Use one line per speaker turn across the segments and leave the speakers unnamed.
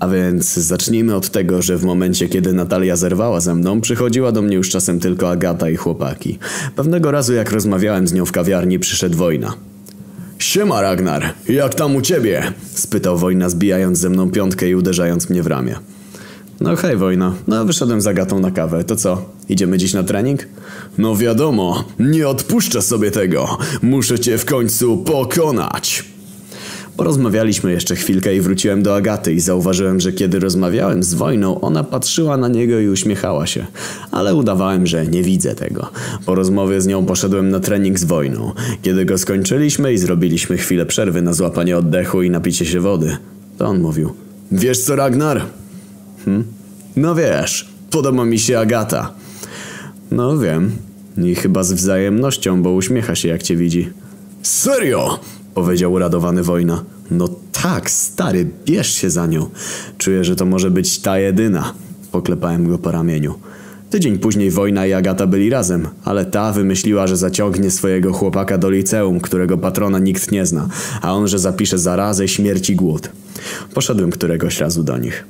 A więc zacznijmy od tego, że w momencie, kiedy Natalia zerwała ze mną, przychodziła do mnie już czasem tylko Agata i chłopaki. Pewnego razu, jak rozmawiałem z nią w kawiarni, przyszedł Wojna. Siema Ragnar, jak tam u ciebie? spytał Wojna, zbijając ze mną piątkę i uderzając mnie w ramię. No hej Wojna, no wyszedłem z Agatą na kawę, to co? Idziemy dziś na trening? No wiadomo, nie odpuszczę sobie tego. Muszę cię w końcu pokonać. Porozmawialiśmy jeszcze chwilkę i wróciłem do Agaty i zauważyłem, że kiedy rozmawiałem z Wojną, ona patrzyła na niego i uśmiechała się. Ale udawałem, że nie widzę tego. Po rozmowie z nią poszedłem na trening z Wojną. Kiedy go skończyliśmy i zrobiliśmy chwilę przerwy na złapanie oddechu i napicie się wody, to on mówił Wiesz co Ragnar? Hm? No wiesz, podoba mi się Agata. No wiem. I chyba z wzajemnością, bo uśmiecha się jak cię widzi. Serio? Powiedział uradowany wojna. No tak, stary, bierz się za nią. Czuję, że to może być ta jedyna. Poklepałem go po ramieniu. Tydzień później wojna i Agata byli razem, ale ta wymyśliła, że zaciągnie swojego chłopaka do liceum, którego patrona nikt nie zna, a on, że zapisze zarazę, śmierć i głód. Poszedłem któregoś razu do nich.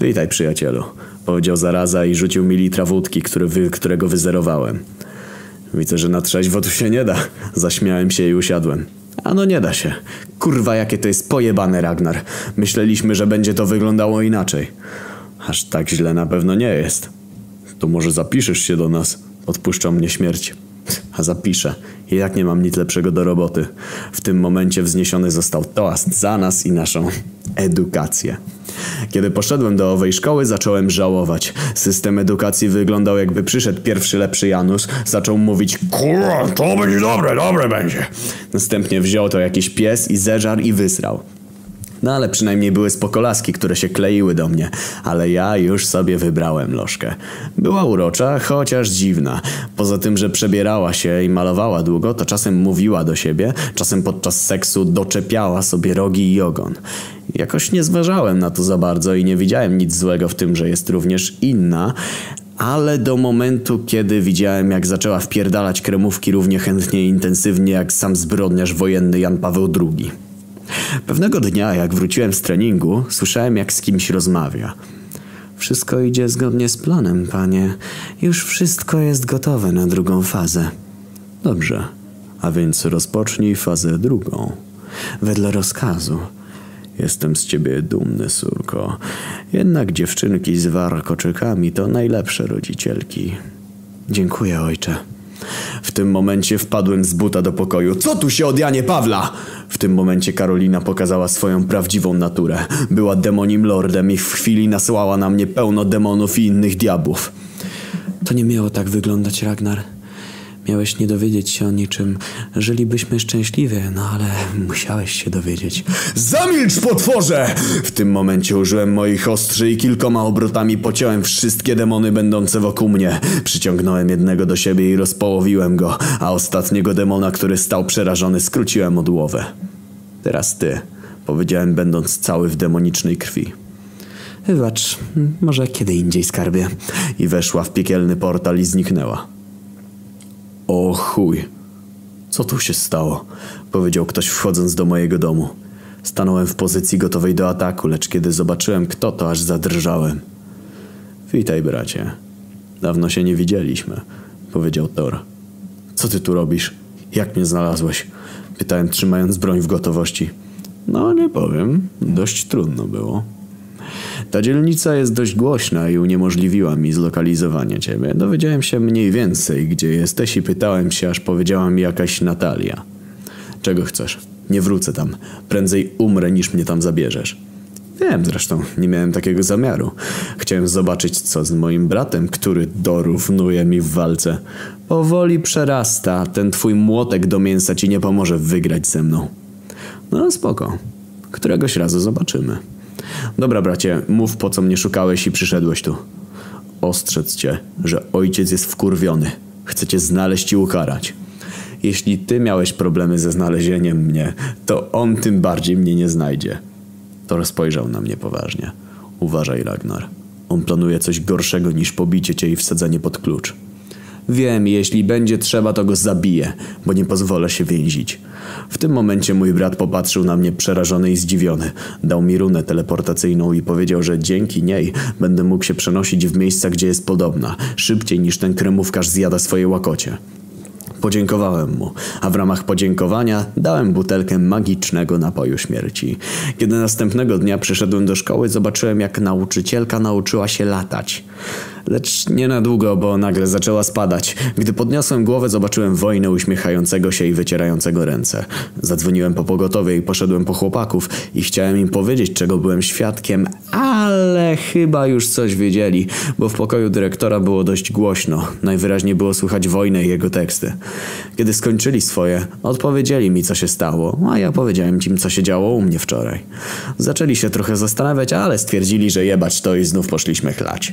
Witaj przyjacielu, powiedział zaraza i rzucił mi litra wódki, który którego wyzerowałem. Widzę, że na trzeźwo tu się nie da. Zaśmiałem się i usiadłem. A no nie da się. Kurwa, jakie to jest pojebane, Ragnar. Myśleliśmy, że będzie to wyglądało inaczej. Aż tak źle na pewno nie jest. To może zapiszesz się do nas? Odpuszczał mnie śmierć. A zapiszę. I jak nie mam nic lepszego do roboty. W tym momencie wzniesiony został toast za nas i naszą edukację. Kiedy poszedłem do owej szkoły, zacząłem żałować. System edukacji wyglądał jakby przyszedł pierwszy lepszy Janusz, zaczął mówić Kurwa, to będzie dobre, dobre będzie. Następnie wziął to jakiś pies i zeżar i wysrał. No ale przynajmniej były spokolaski, które się kleiły do mnie, ale ja już sobie wybrałem lożkę. Była urocza, chociaż dziwna. Poza tym, że przebierała się i malowała długo, to czasem mówiła do siebie, czasem podczas seksu doczepiała sobie rogi i ogon. Jakoś nie zważałem na to za bardzo i nie widziałem nic złego w tym, że jest również inna, ale do momentu, kiedy widziałem, jak zaczęła wpierdalać kremówki równie chętnie i intensywnie jak sam zbrodniarz wojenny Jan Paweł II. Pewnego dnia, jak wróciłem z treningu, słyszałem, jak z kimś rozmawia. Wszystko idzie zgodnie z planem, panie. Już wszystko jest gotowe na drugą fazę. Dobrze, a więc rozpocznij fazę drugą. Wedle rozkazu. Jestem z ciebie dumny, córko. Jednak dziewczynki z warkoczykami to najlepsze rodzicielki. Dziękuję, ojcze. W tym momencie wpadłem z buta do pokoju. Co tu się od Janie Pawla? W tym momencie Karolina pokazała swoją prawdziwą naturę. Była demonim lordem i w chwili nasłała na mnie pełno demonów i innych diabłów. To nie miało tak wyglądać, Ragnar. Miałeś nie dowiedzieć się o niczym. Żylibyśmy szczęśliwie, no ale musiałeś się dowiedzieć. Zamilcz, potworze! W tym momencie użyłem moich ostrzy i kilkoma obrotami pociąłem wszystkie demony będące wokół mnie. Przyciągnąłem jednego do siebie i rozpołowiłem go, a ostatniego demona, który stał przerażony, skróciłem od łowę. Teraz ty, powiedziałem, będąc cały w demonicznej krwi. Wybacz, może kiedy indziej skarbie. I weszła w piekielny portal i zniknęła. O chuj. Co tu się stało? Powiedział ktoś wchodząc do mojego domu. Stanąłem w pozycji gotowej do ataku, lecz kiedy zobaczyłem kto to, aż zadrżałem. Witaj, bracie. Dawno się nie widzieliśmy, powiedział Thor. Co ty tu robisz? Jak mnie znalazłeś? Pytałem, trzymając broń w gotowości. No, nie powiem. Dość trudno było. Ta dzielnica jest dość głośna i uniemożliwiła mi zlokalizowanie ciebie. Dowiedziałem się mniej więcej, gdzie jesteś i pytałem się, aż powiedziała mi jakaś Natalia. Czego chcesz? Nie wrócę tam. Prędzej umrę, niż mnie tam zabierzesz. Wiem zresztą, nie miałem takiego zamiaru. Chciałem zobaczyć, co z moim bratem, który dorównuje mi w walce. Powoli przerasta, ten twój młotek do mięsa ci nie pomoże wygrać ze mną. No spoko. Któregoś razu zobaczymy. Dobra, bracie, mów po co mnie szukałeś i przyszedłeś tu. Ostrzec cię, że ojciec jest wkurwiony. Chce cię znaleźć i ukarać. Jeśli ty miałeś problemy ze znalezieniem mnie, to on tym bardziej mnie nie znajdzie. Thor spojrzał na mnie poważnie. Uważaj, Ragnar. On planuje coś gorszego niż pobicie cię i wsadzenie pod klucz. Wiem, jeśli będzie trzeba, to go zabiję, bo nie pozwolę się więzić. W tym momencie mój brat popatrzył na mnie przerażony i zdziwiony. Dał mi runę teleportacyjną i powiedział, że dzięki niej będę mógł się przenosić w miejsca, gdzie jest podobna, szybciej niż ten kremówkarz zjada swoje łakocie. Podziękowałem mu, a w ramach podziękowania dałem butelkę magicznego napoju śmierci. Kiedy następnego dnia przyszedłem do szkoły, zobaczyłem jak nauczycielka nauczyła się latać. Lecz nie na długo, bo nagle zaczęła spadać. Gdy podniosłem głowę, zobaczyłem wojnę uśmiechającego się i wycierającego ręce. Zadzwoniłem po pogotowie i poszedłem po chłopaków i chciałem im powiedzieć, czego byłem świadkiem, ale chyba już coś wiedzieli, bo w pokoju dyrektora było dość głośno. Najwyraźniej było słychać wojnę i jego teksty. Kiedy skończyli swoje, odpowiedzieli mi, co się stało, a ja powiedziałem im, co się działo u mnie wczoraj. Zaczęli się trochę zastanawiać, ale stwierdzili, że jebać to i znów poszliśmy chlać.